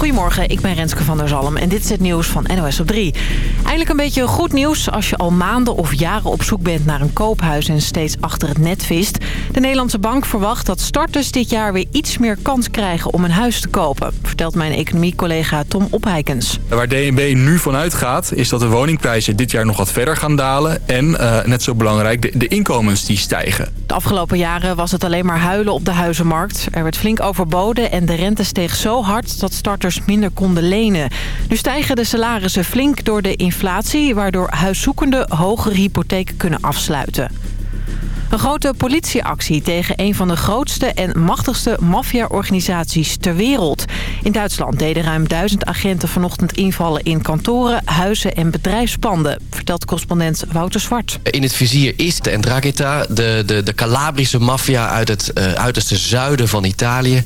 Goedemorgen, ik ben Renske van der Zalm en dit is het nieuws van NOS op 3. Eindelijk een beetje goed nieuws als je al maanden of jaren op zoek bent naar een koophuis en steeds achter het net vist. De Nederlandse bank verwacht dat starters dit jaar weer iets meer kans krijgen om een huis te kopen, vertelt mijn economiecollega Tom Opheikens. Waar DNB nu van uitgaat is dat de woningprijzen dit jaar nog wat verder gaan dalen en, uh, net zo belangrijk, de, de inkomens die stijgen. De afgelopen jaren was het alleen maar huilen op de huizenmarkt. Er werd flink overboden en de rente steeg zo hard dat starters minder konden lenen. Nu stijgen de salarissen flink door de inflatie... waardoor huiszoekenden hogere hypotheken kunnen afsluiten. Een grote politieactie tegen een van de grootste en machtigste maffia-organisaties ter wereld. In Duitsland deden ruim duizend agenten vanochtend invallen in kantoren, huizen en bedrijfspanden, vertelt correspondent Wouter Zwart. In het vizier is de Ndrangheta, de, de, de Calabrische maffia uit het uh, uiterste zuiden van Italië.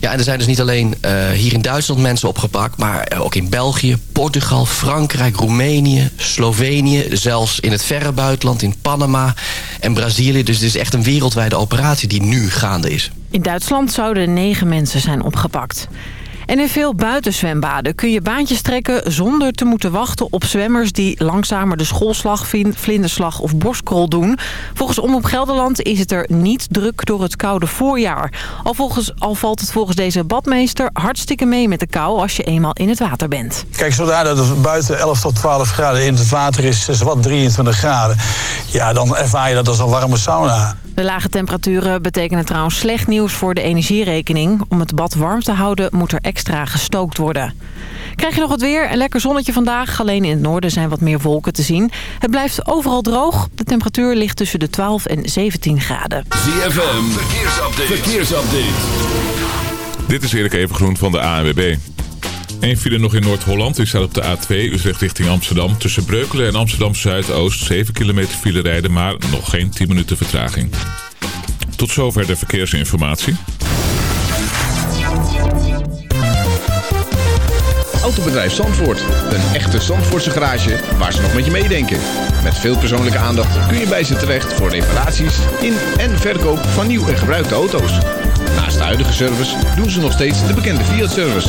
Ja, en er zijn dus niet alleen uh, hier in Duitsland mensen opgepakt, maar ook in België, Portugal, Frankrijk, Roemenië, Slovenië, zelfs in het verre buitenland, in Panama en Brazilië dus het is echt een wereldwijde operatie die nu gaande is. In Duitsland zouden negen mensen zijn opgepakt. En in veel buitenzwembaden kun je baantjes trekken zonder te moeten wachten op zwemmers die langzamer de schoolslag, vlinderslag of borstkrol doen. Volgens Omroep Gelderland is het er niet druk door het koude voorjaar. Al, volgens, al valt het volgens deze badmeester hartstikke mee met de kou als je eenmaal in het water bent. Kijk, zodra het buiten 11 tot 12 graden in het water is, is wat 23 graden. Ja, dan ervaar je dat als een warme sauna. De lage temperaturen betekenen trouwens slecht nieuws voor de energierekening. Om het bad warm te houden moet er extra gestookt worden. Krijg je nog het weer? Een lekker zonnetje vandaag. Alleen in het noorden zijn wat meer wolken te zien. Het blijft overal droog. De temperatuur ligt tussen de 12 en 17 graden. ZFM, verkeersupdate. verkeersupdate. Dit is Erik Evengroen van de ANWB. Eén file nog in Noord-Holland. Die staat op de A2 Utrecht richting Amsterdam. Tussen Breukelen en Amsterdam Zuidoost 7 kilometer file rijden, maar nog geen 10 minuten vertraging. Tot zover de verkeersinformatie. Autobedrijf Zandvoort. Een echte Zandvoortse garage waar ze nog met je meedenken. Met veel persoonlijke aandacht kun je bij ze terecht voor reparaties in en verkoop van nieuw en gebruikte auto's. Naast de huidige service doen ze nog steeds de bekende Fiat-service.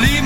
Leave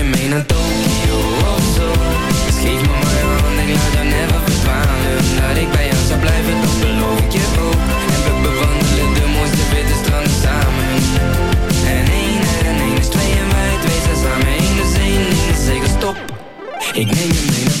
Ik neem je mee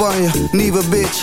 Champagne, nieuwe bitch,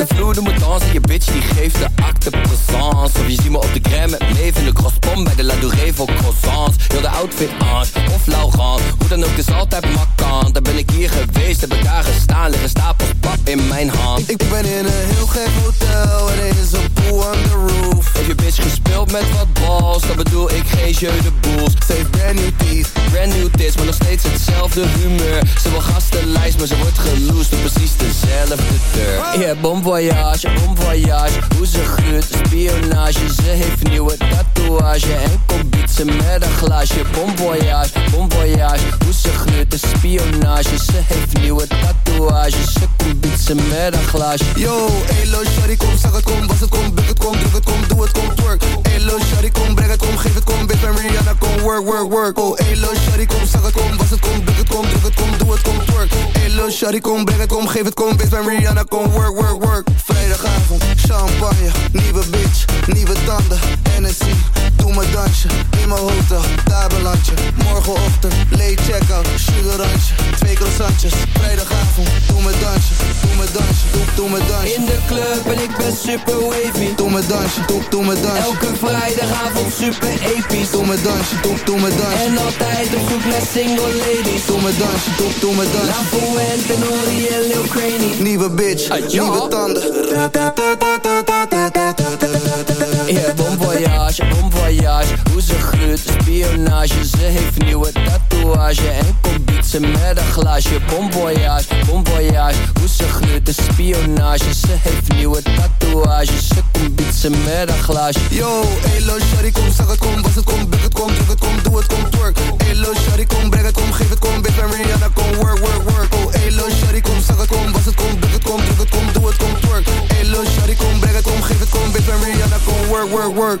Op de vloer, doe me dansen. Je bitch die geeft de acte présence. Of je ziet me op de gram met Maeve in de crosspom Bij de La Douree voor croissants. Heel de outfit Ange of Laurent. Hoe dan ook, is altijd makkant. Daar ben ik hier geweest, heb ik daar gestaan. Liggen stapels pap in mijn hand. Ik ben in een heel gek hotel. En er is een pool on the roof. Heb je bitch gespeeld met wat balls? Dan bedoel ik geen jeu de boels heeft brand new teeth. Brand new tits, maar nog steeds hetzelfde humeur. Ze wil gastenlijst, maar ze wordt geloosd Op precies dezelfde deur. Yeah, voyage, bon voyage Hoe ze gluurt, spionage Ze heeft nieuwe tatoeage En komt bietsen met een glaasje Bon voyage, bon voyage Hoe ze gluurt, de spionage Ze heeft nieuwe tatoeage Ze komt bietsen met een glaasje Yo, elo, shawty, kom, zeg het, kom, was het, kom, buk het, kom, druk het, kom, doe het, kom, twerk Elo, shawty, kom, breng het, kom, geef het, kom, bitch, ben Rihanna, kom, work, work, work Oh, elo, shawty, kom, zeg het, kom, was het, kom, buk het, kom, druk het, kom, doe het, kom, twerk Elo, shawty, kom, breng het, kom, geef het, kom, bitch, ben Rihanna, kom, work, work, work Vrijdagavond, champagne, nieuwe bitch, nieuwe tanden, Hennessy Doe me dansje, in mijn hotel, daar beland je Morgenochtend, late check-out, sugarantje, twee croissantjes Vrijdagavond, doe me dansje, doe me dansje, doe, doe me dansje. In de club en ik ben super wavy. Doe me dansje, doe, doe me dansje. Elke vrijdagavond super episch. Doe me dansje, doe, doe me dansje. En altijd op zoek naar single ladies. Doe me dansje, doe, doe me dansje. La Fuente, Nori en Lil Craney Nieuwe bitch, nieuwe tanden Yeah, bon voyage, bon voyage. Hoe ze gluurt, spionage. Ze heeft nieuwe tatoeage En komt bietsen met een glaasje. Bon voyage, bon voyage. Hoe ze gluurt, de spionage. Ze heeft nieuwe tatoeage. Ze komt bietsen met een glaasje. Yo, elo, shawty, kom, zeg het, kom, was het, kom, buk het, kom, druk het, kom, doe work,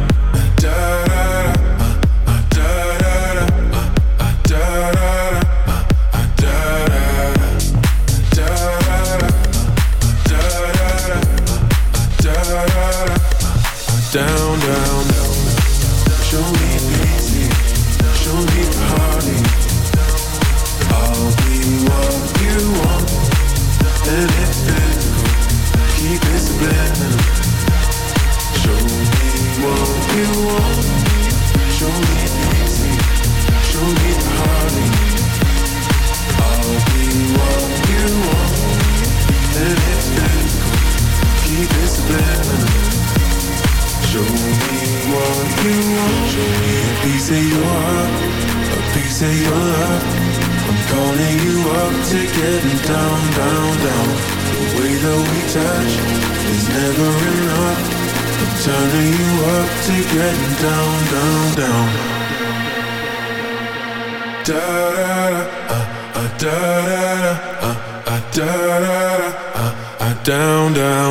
down, down.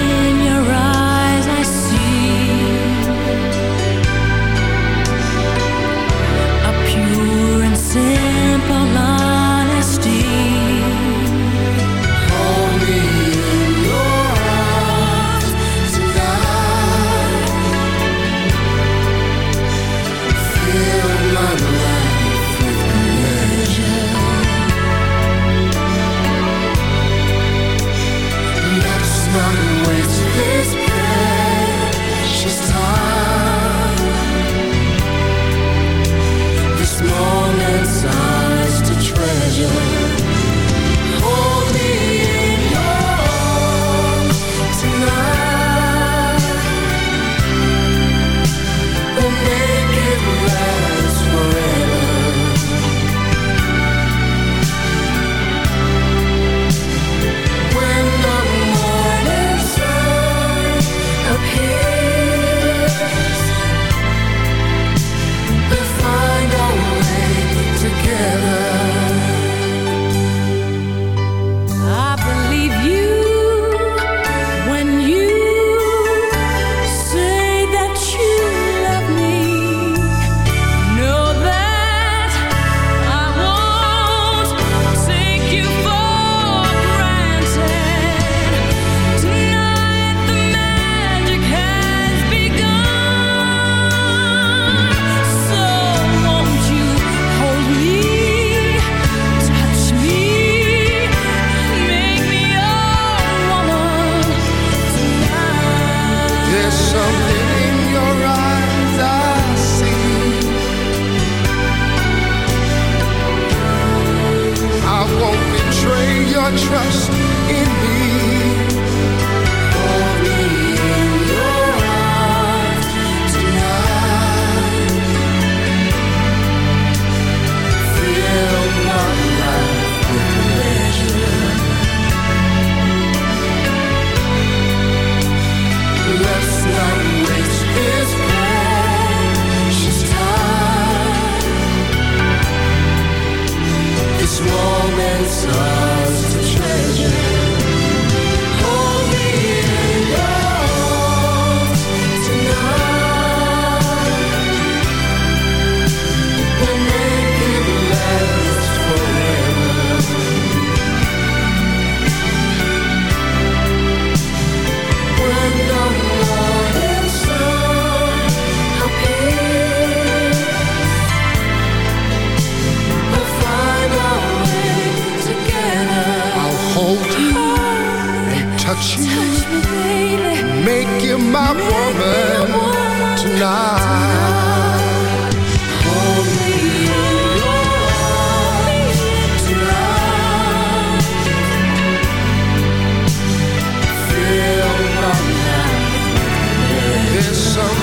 simple life doing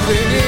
nothing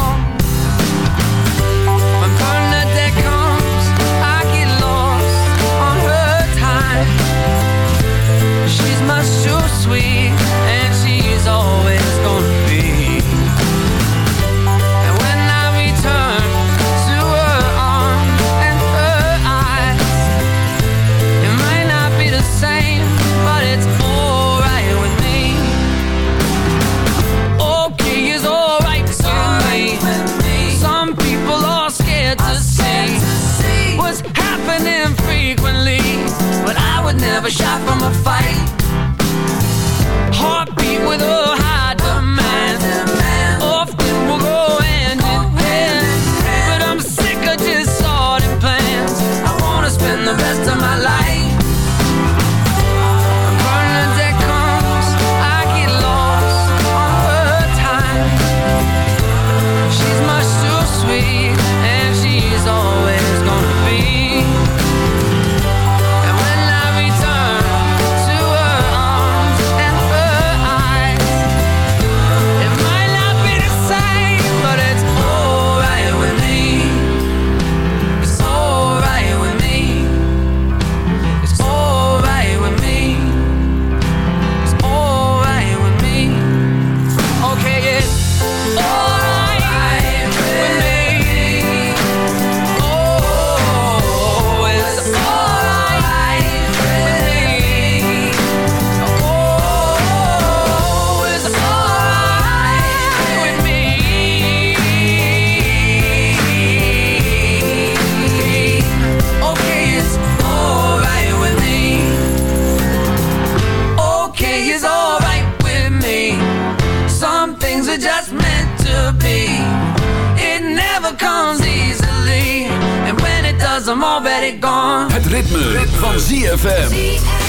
gone. Het ritme, ritme. van ZFM.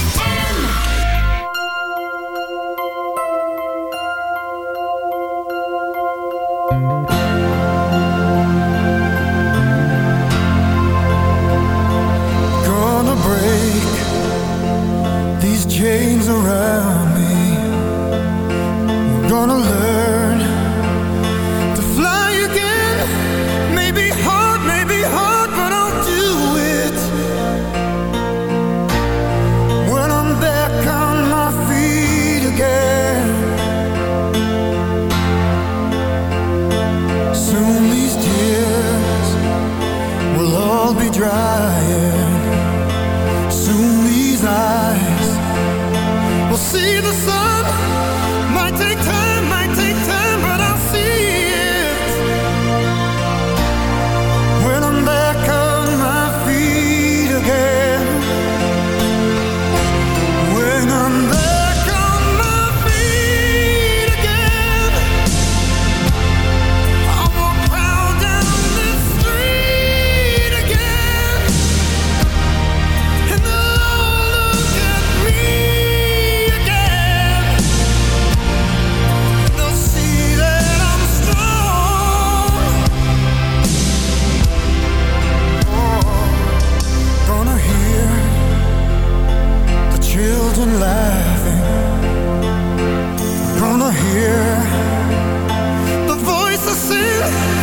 Hallelujah.